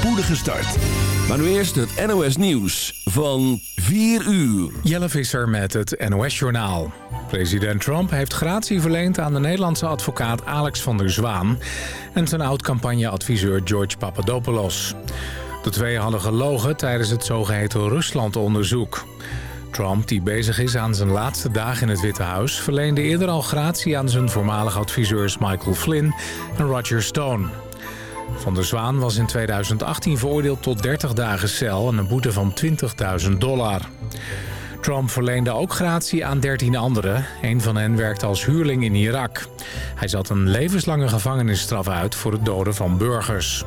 spoedige start. Maar nu eerst het NOS Nieuws van 4 uur. Jelle Visser met het NOS Journaal. President Trump heeft gratie verleend aan de Nederlandse advocaat Alex van der Zwaan... en zijn oud-campagneadviseur George Papadopoulos. De twee hadden gelogen tijdens het zogeheten Rusland-onderzoek. Trump, die bezig is aan zijn laatste dagen in het Witte Huis... verleende eerder al gratie aan zijn voormalige adviseurs Michael Flynn en Roger Stone. Van der Zwaan was in 2018 veroordeeld tot 30 dagen cel en een boete van 20.000 dollar. Trump verleende ook gratie aan 13 anderen. Een van hen werkte als huurling in Irak. Hij zat een levenslange gevangenisstraf uit voor het doden van burgers.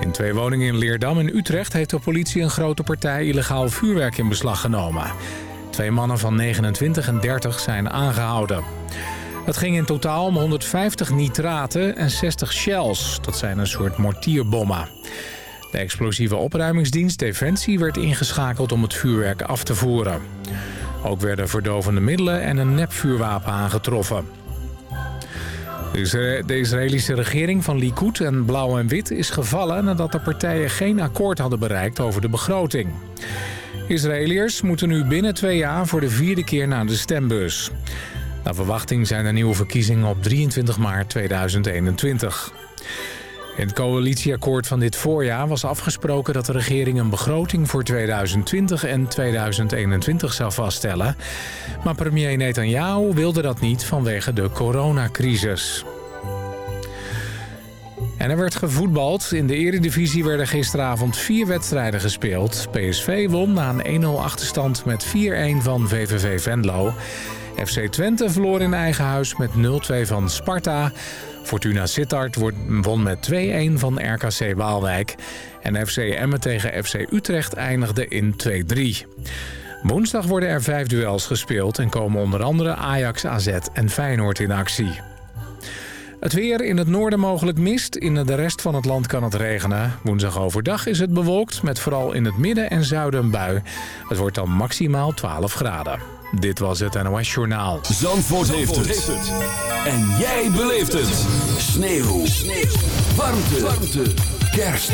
In twee woningen in Leerdam en Utrecht heeft de politie een grote partij illegaal vuurwerk in beslag genomen. Twee mannen van 29 en 30 zijn aangehouden. Het ging in totaal om 150 nitraten en 60 shells. Dat zijn een soort mortierbommen. De explosieve opruimingsdienst Defensie werd ingeschakeld om het vuurwerk af te voeren. Ook werden verdovende middelen en een nepvuurwapen aangetroffen. De Israëlische regering van Likud en Blauw en Wit is gevallen... nadat de partijen geen akkoord hadden bereikt over de begroting. Israëliërs moeten nu binnen twee jaar voor de vierde keer naar de stembus. Naar verwachting zijn er nieuwe verkiezingen op 23 maart 2021. In het coalitieakkoord van dit voorjaar was afgesproken dat de regering een begroting voor 2020 en 2021 zou vaststellen. Maar premier Netanyahu wilde dat niet vanwege de coronacrisis. En er werd gevoetbald. In de eredivisie werden gisteravond vier wedstrijden gespeeld. PSV won na een 1-0 achterstand met 4-1 van VVV Venlo. FC Twente verloor in eigen huis met 0-2 van Sparta. Fortuna Sittard won met 2-1 van RKC Waalwijk. En FC Emmen tegen FC Utrecht eindigde in 2-3. Woensdag worden er vijf duels gespeeld en komen onder andere Ajax, AZ en Feyenoord in actie. Het weer in het noorden mogelijk mist. In de rest van het land kan het regenen. Woensdag overdag is het bewolkt met vooral in het midden en zuiden een bui. Het wordt dan maximaal 12 graden. Dit was het NOS Journaal. Zandvoort, heeft, het. En jij beleeft het. Sneeuw. Sneeuw. Warmte. Warmte. Kerst.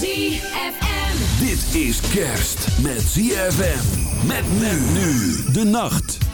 ZFM. Dit is kerst met ZFM. Met men nu. De nacht.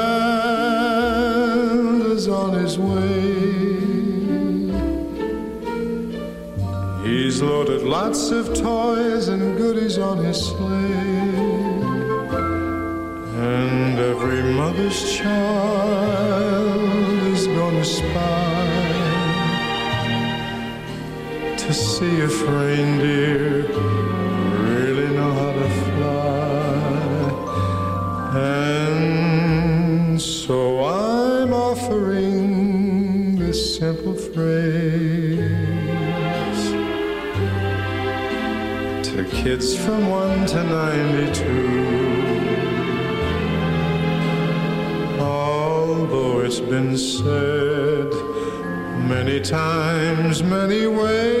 way. He's loaded lots of toys and goodies on his sleigh. And every mother's child is gonna spy to see if reindeer kids from 1 to 92. Although it's been said many times, many ways,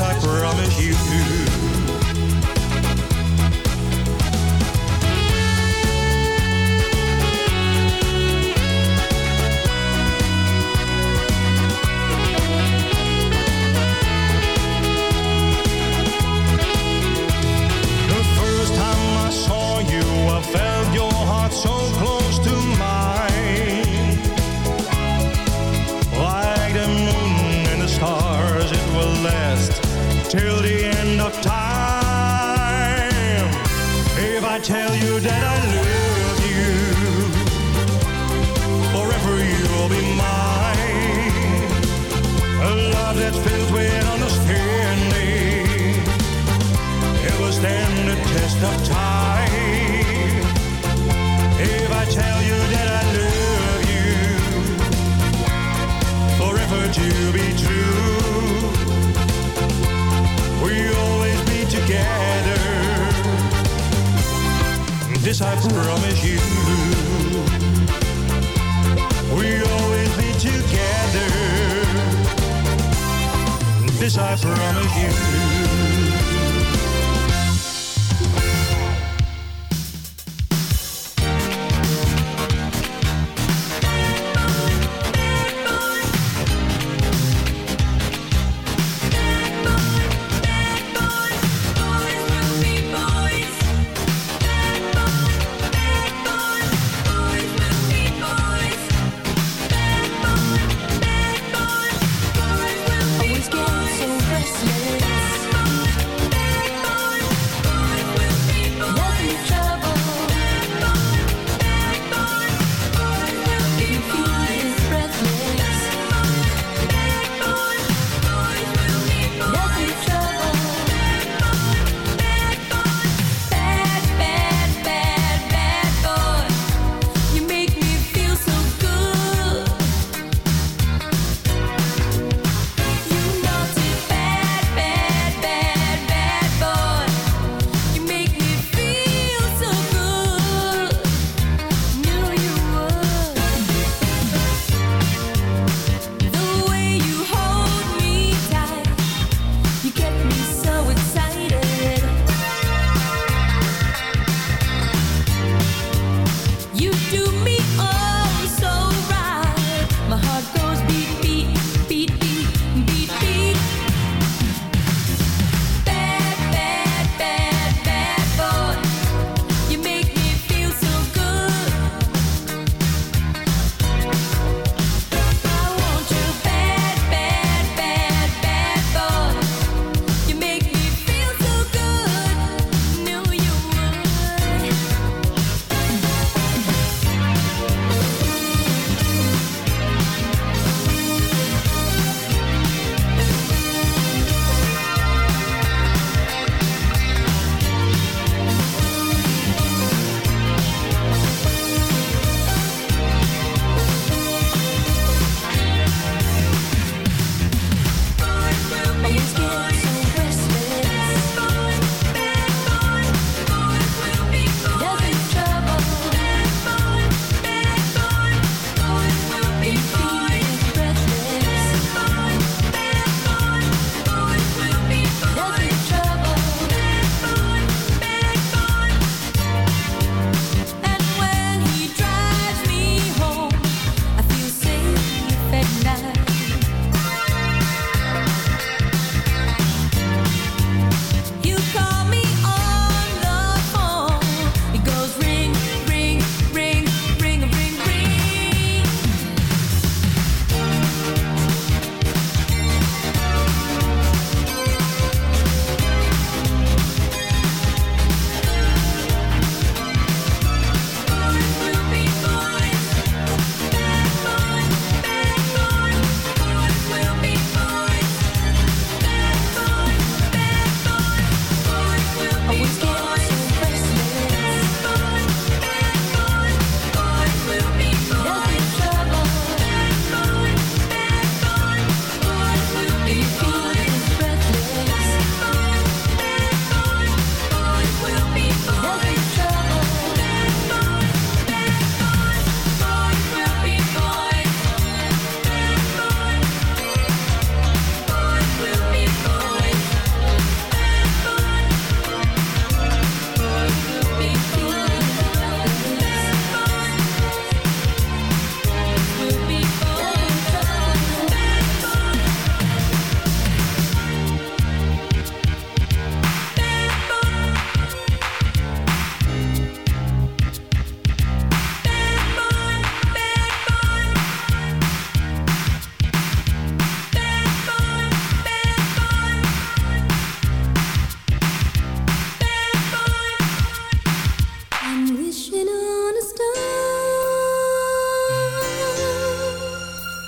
I promise you.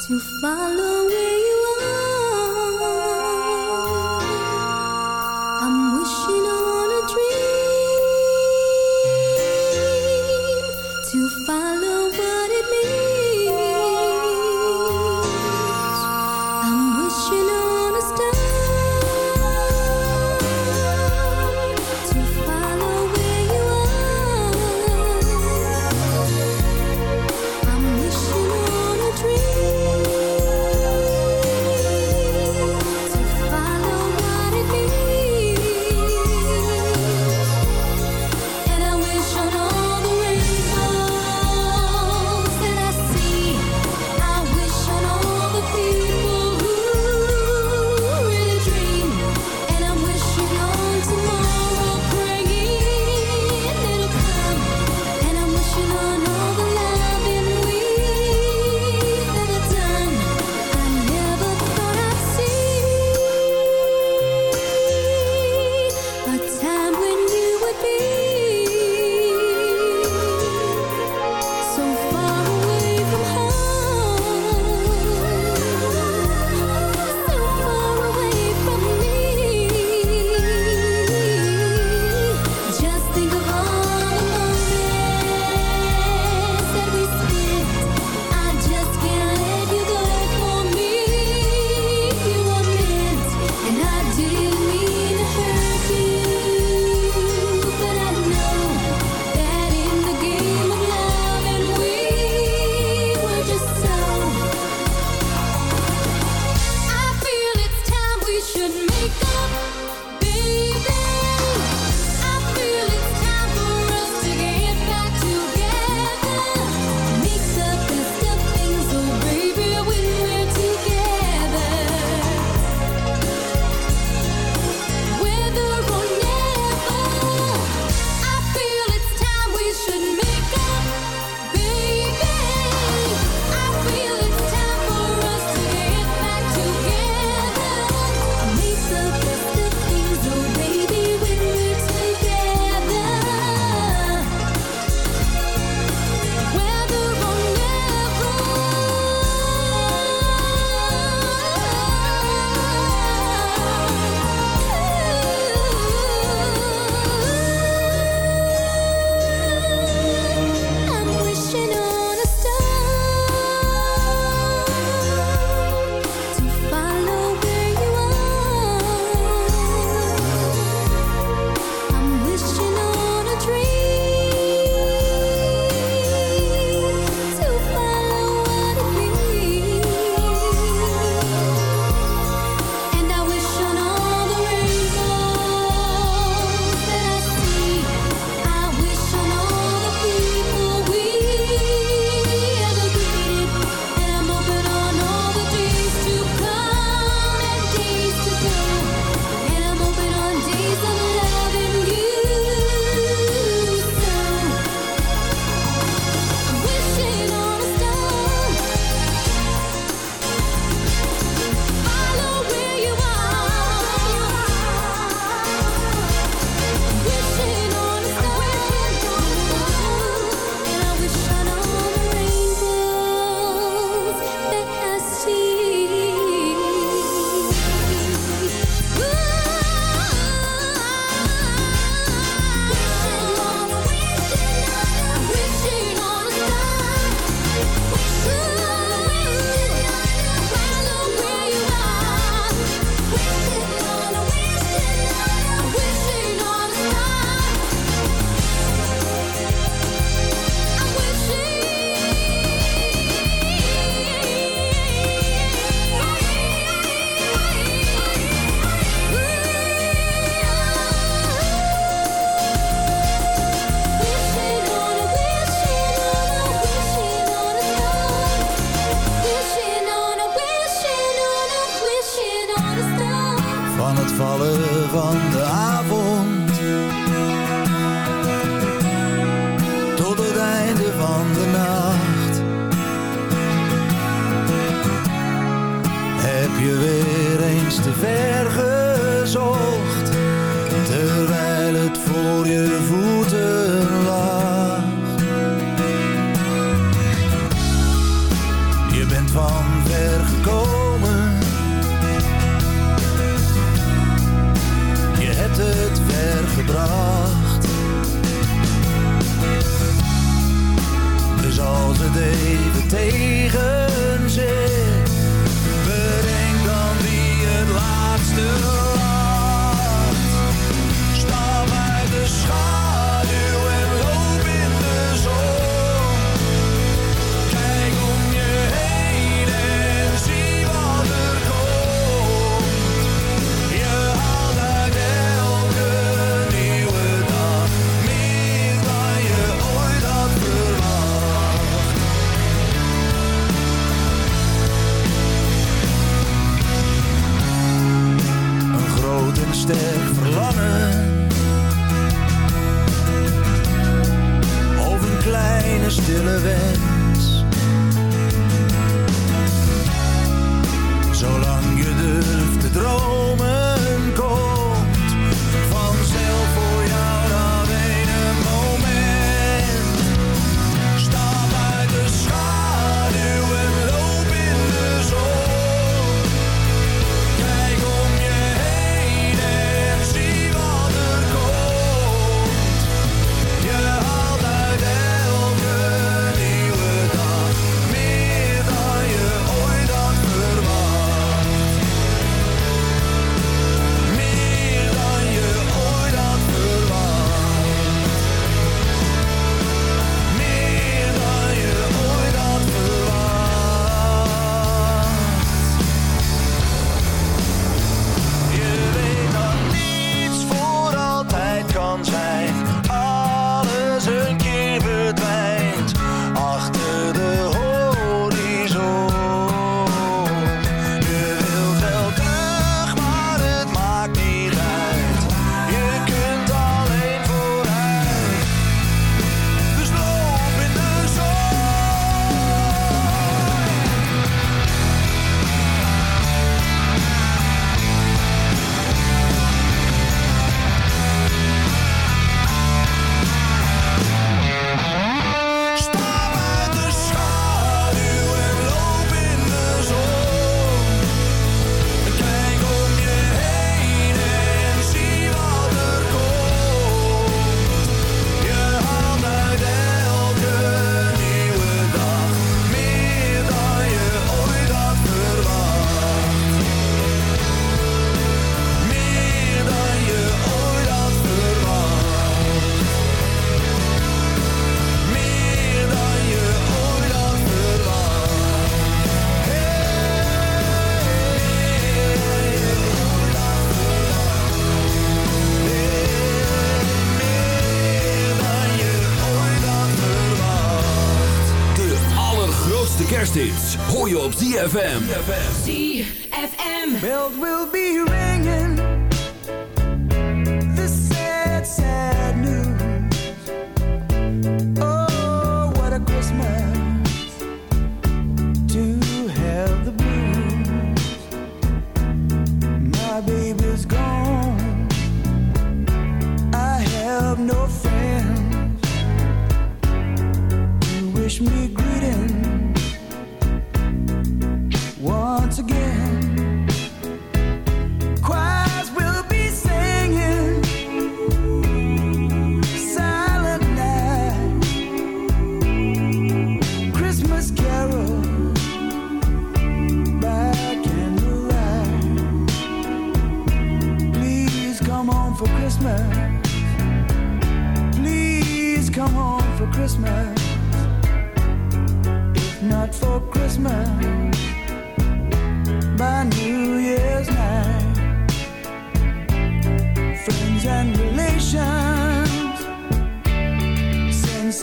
to follow it.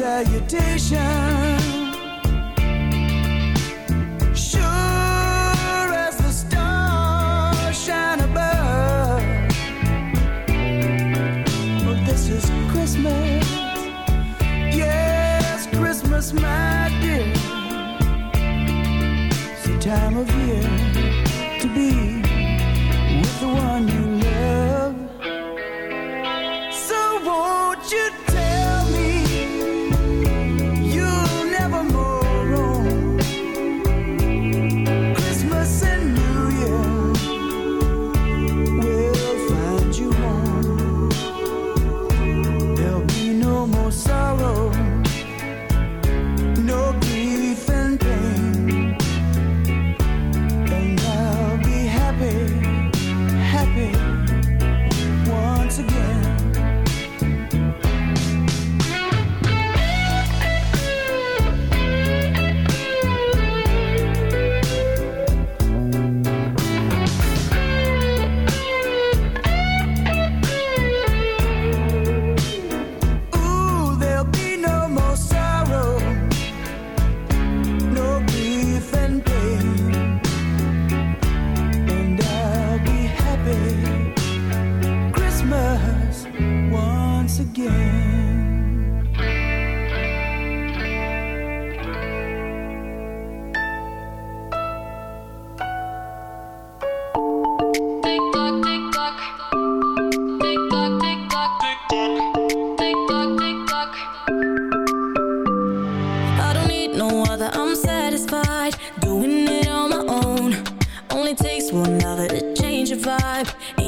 salutation. Sure as the stars shine above. Oh, this is Christmas. Yes, Christmas, my dear. It's the time of year to be. Change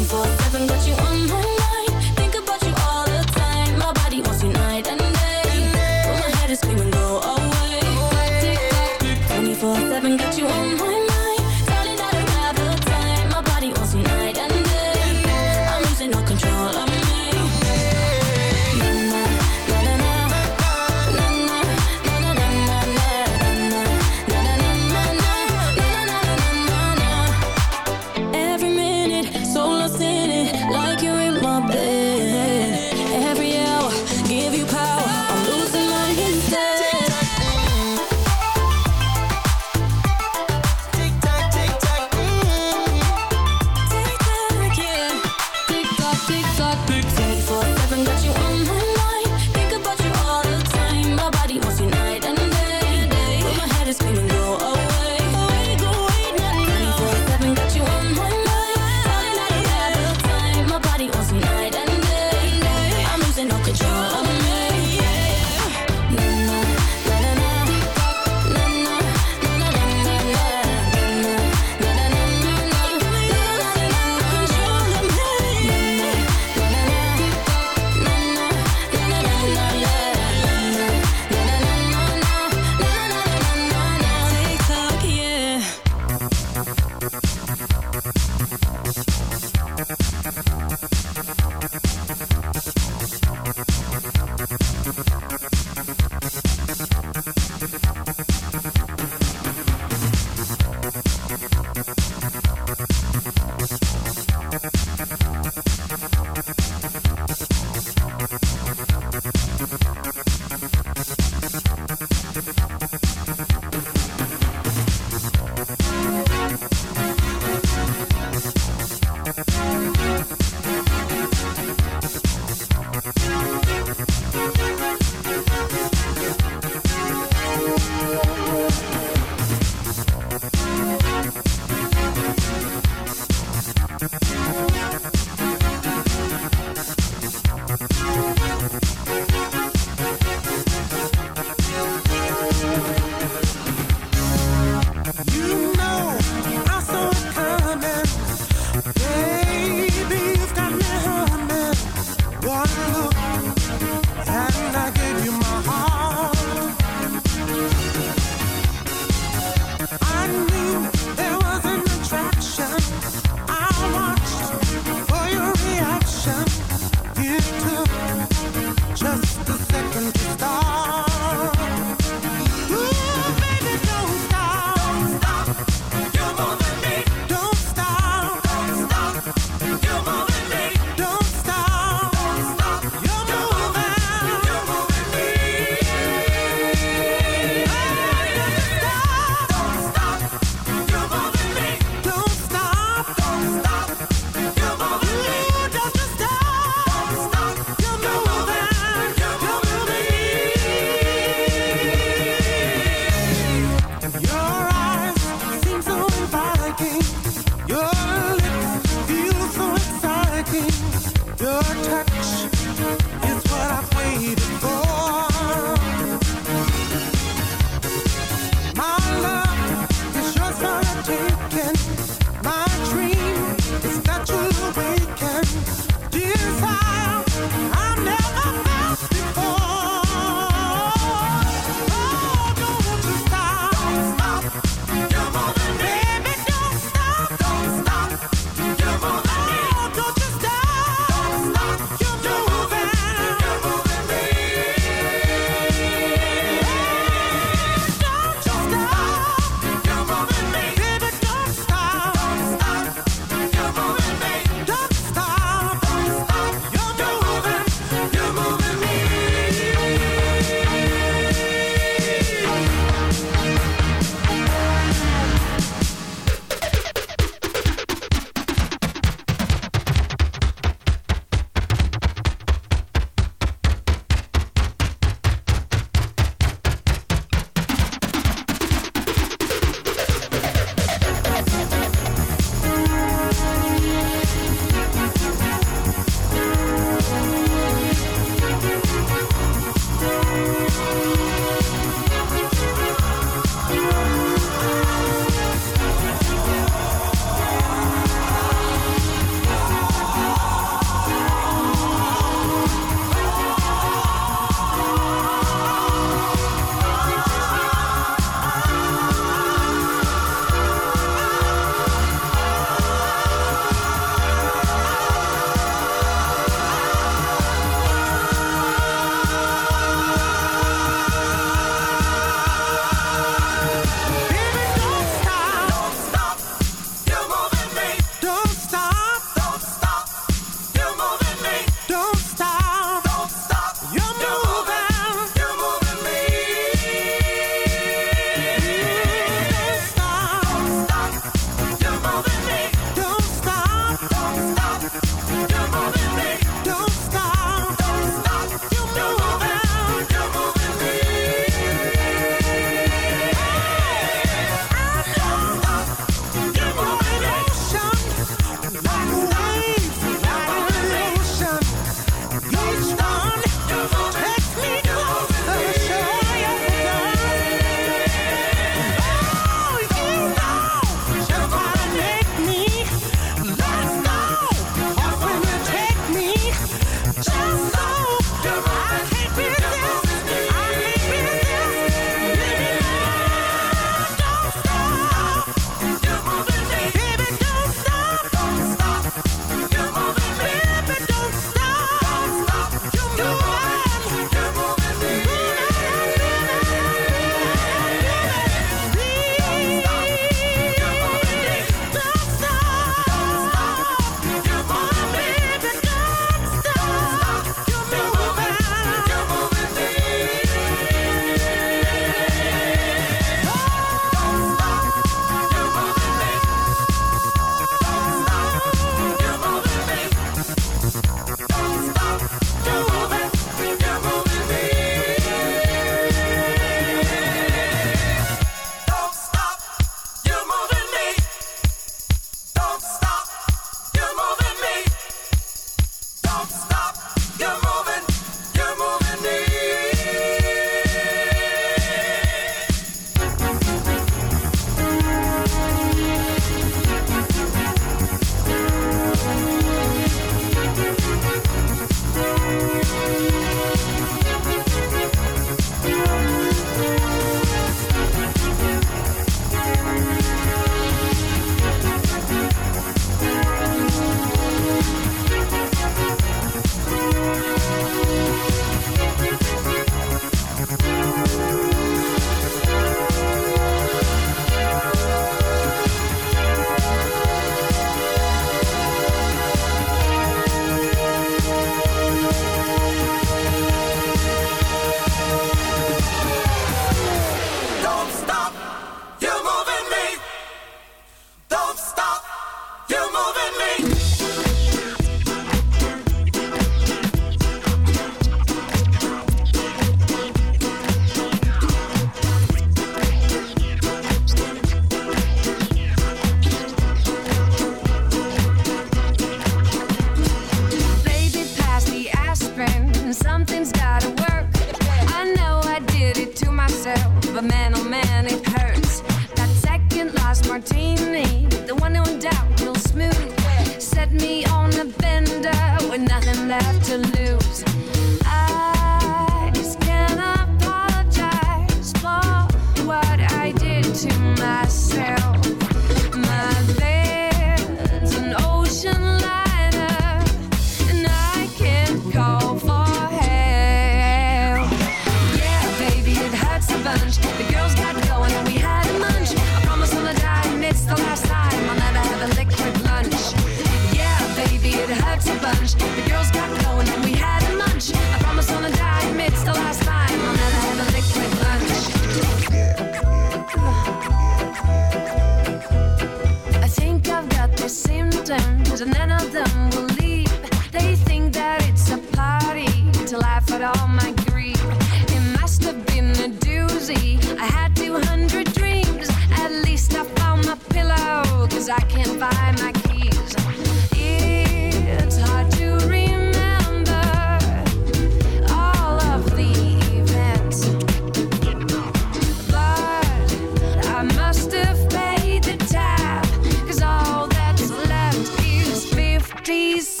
these.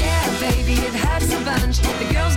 Yeah, baby, it had a bunch. The girls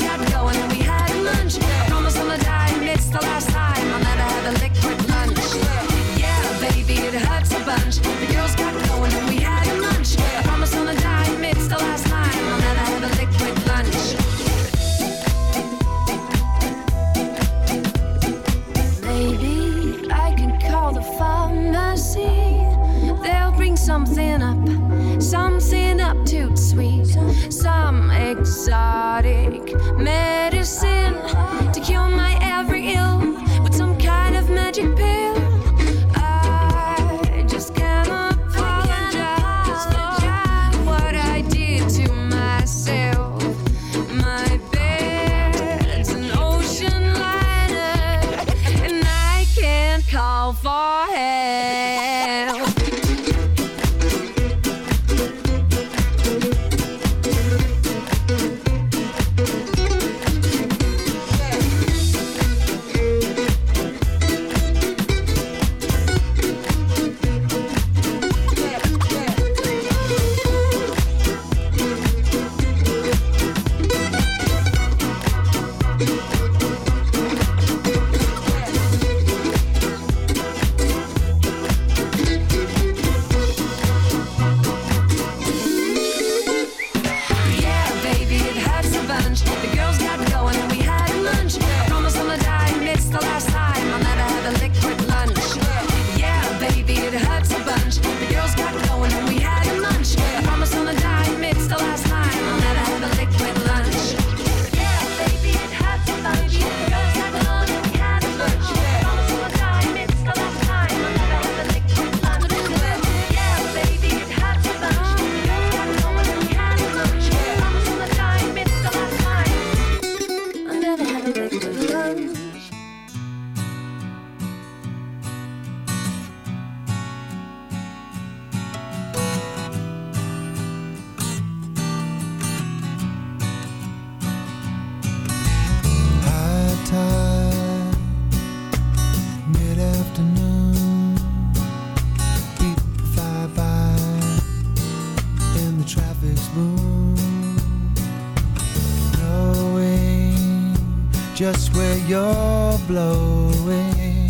you're blowing,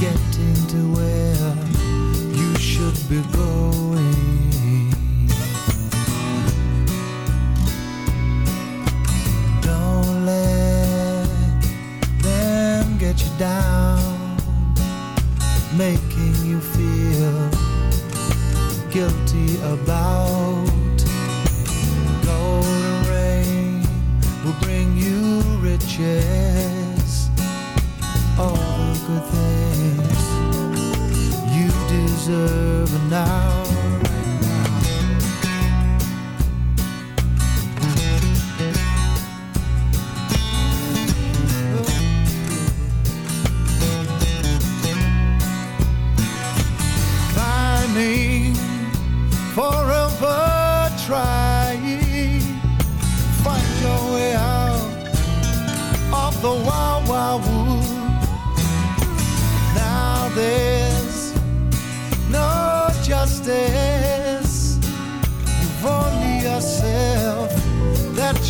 getting to where you should be going. now.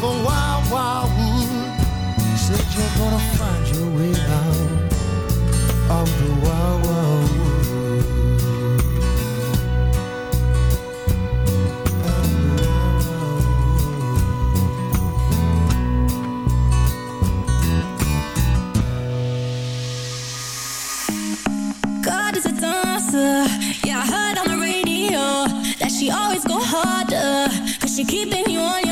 for wild, wild wood. Said you're gonna find your way out of the wild, wild wood. God is a dancer. Yeah, I heard on the radio that she always go harder. Cause she keeping you on your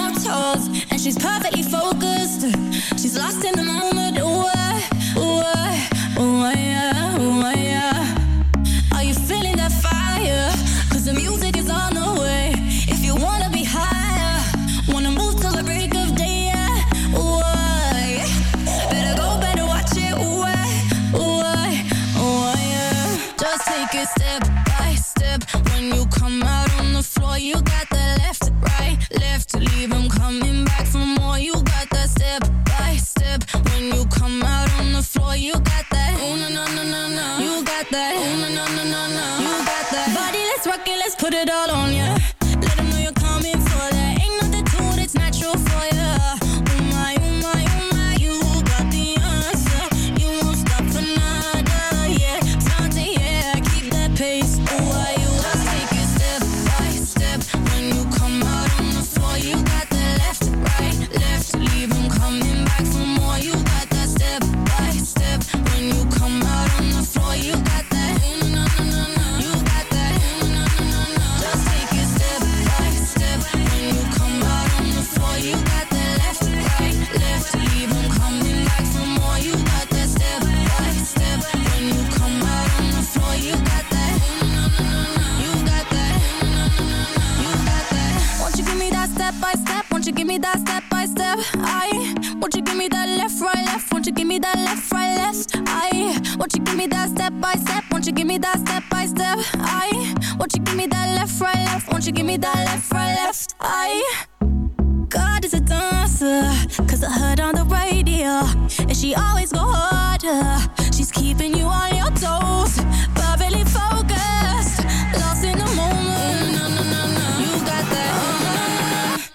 she's perfectly focused. She's lost in the moment.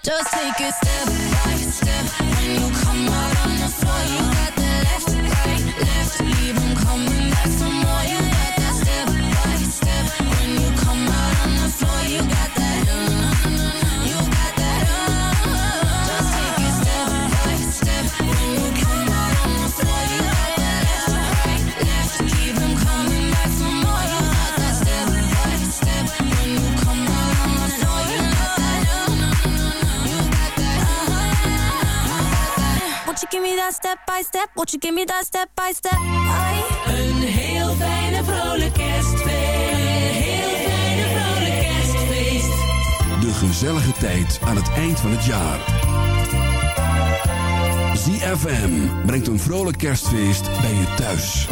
Just take a step step, what you give step by step. Een heel fijne vrolijk kerstfeest. Een heel fijne vrolijk kerstfeest. De gezellige tijd aan het eind van het jaar. ZFM brengt een vrolijk kerstfeest bij je thuis.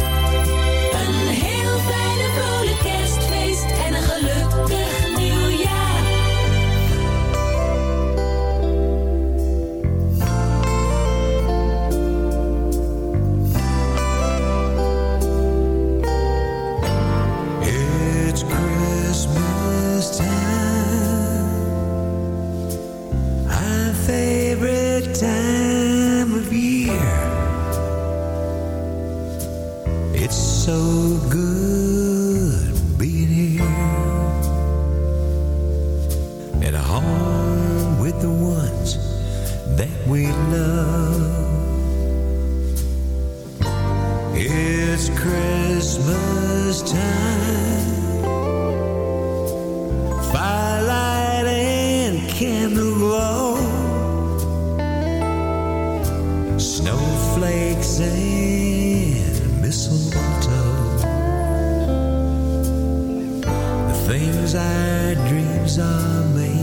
Dreams are made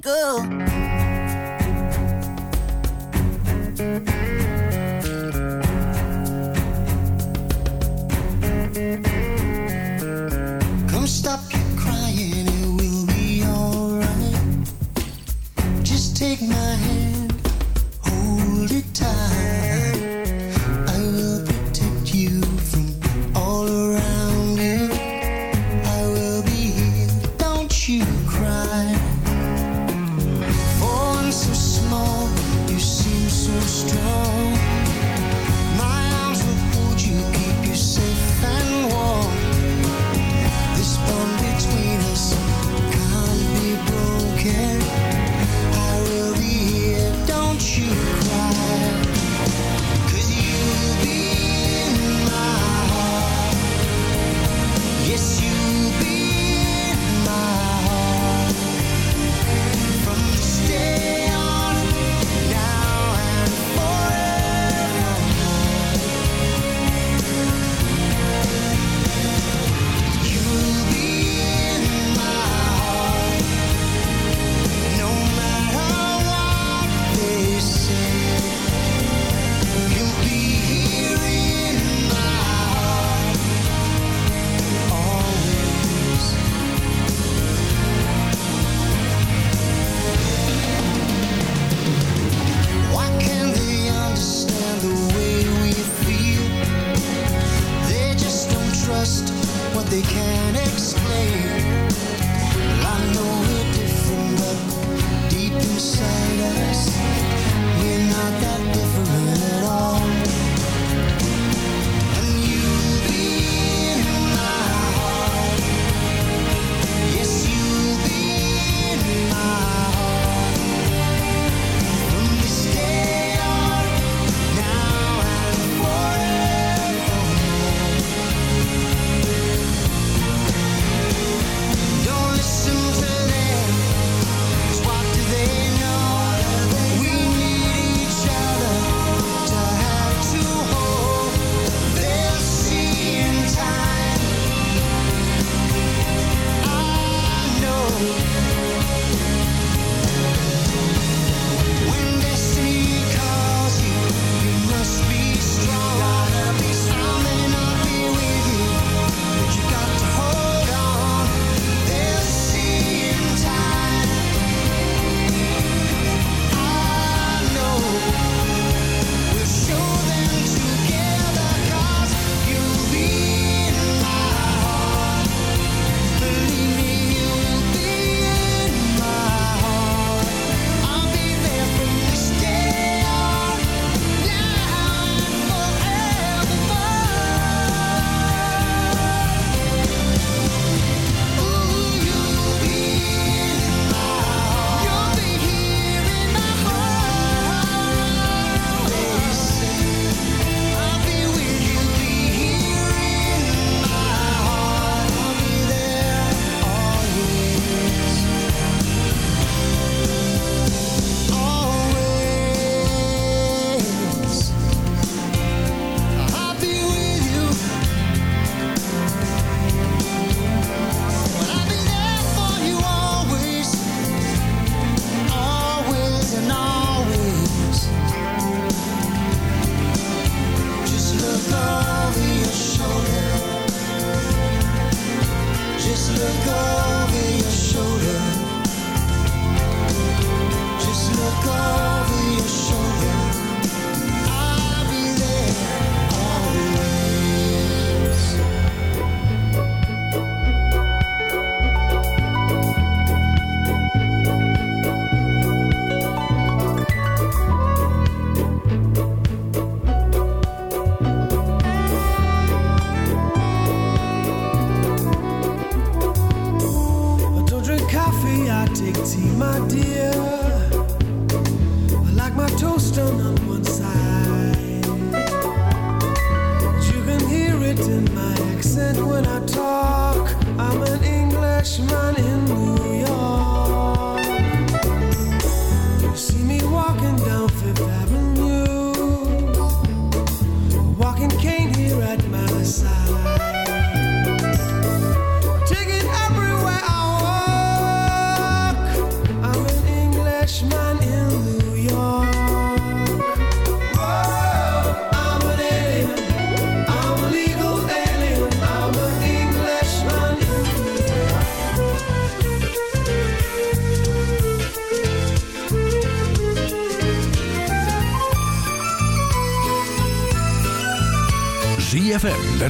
twinkle.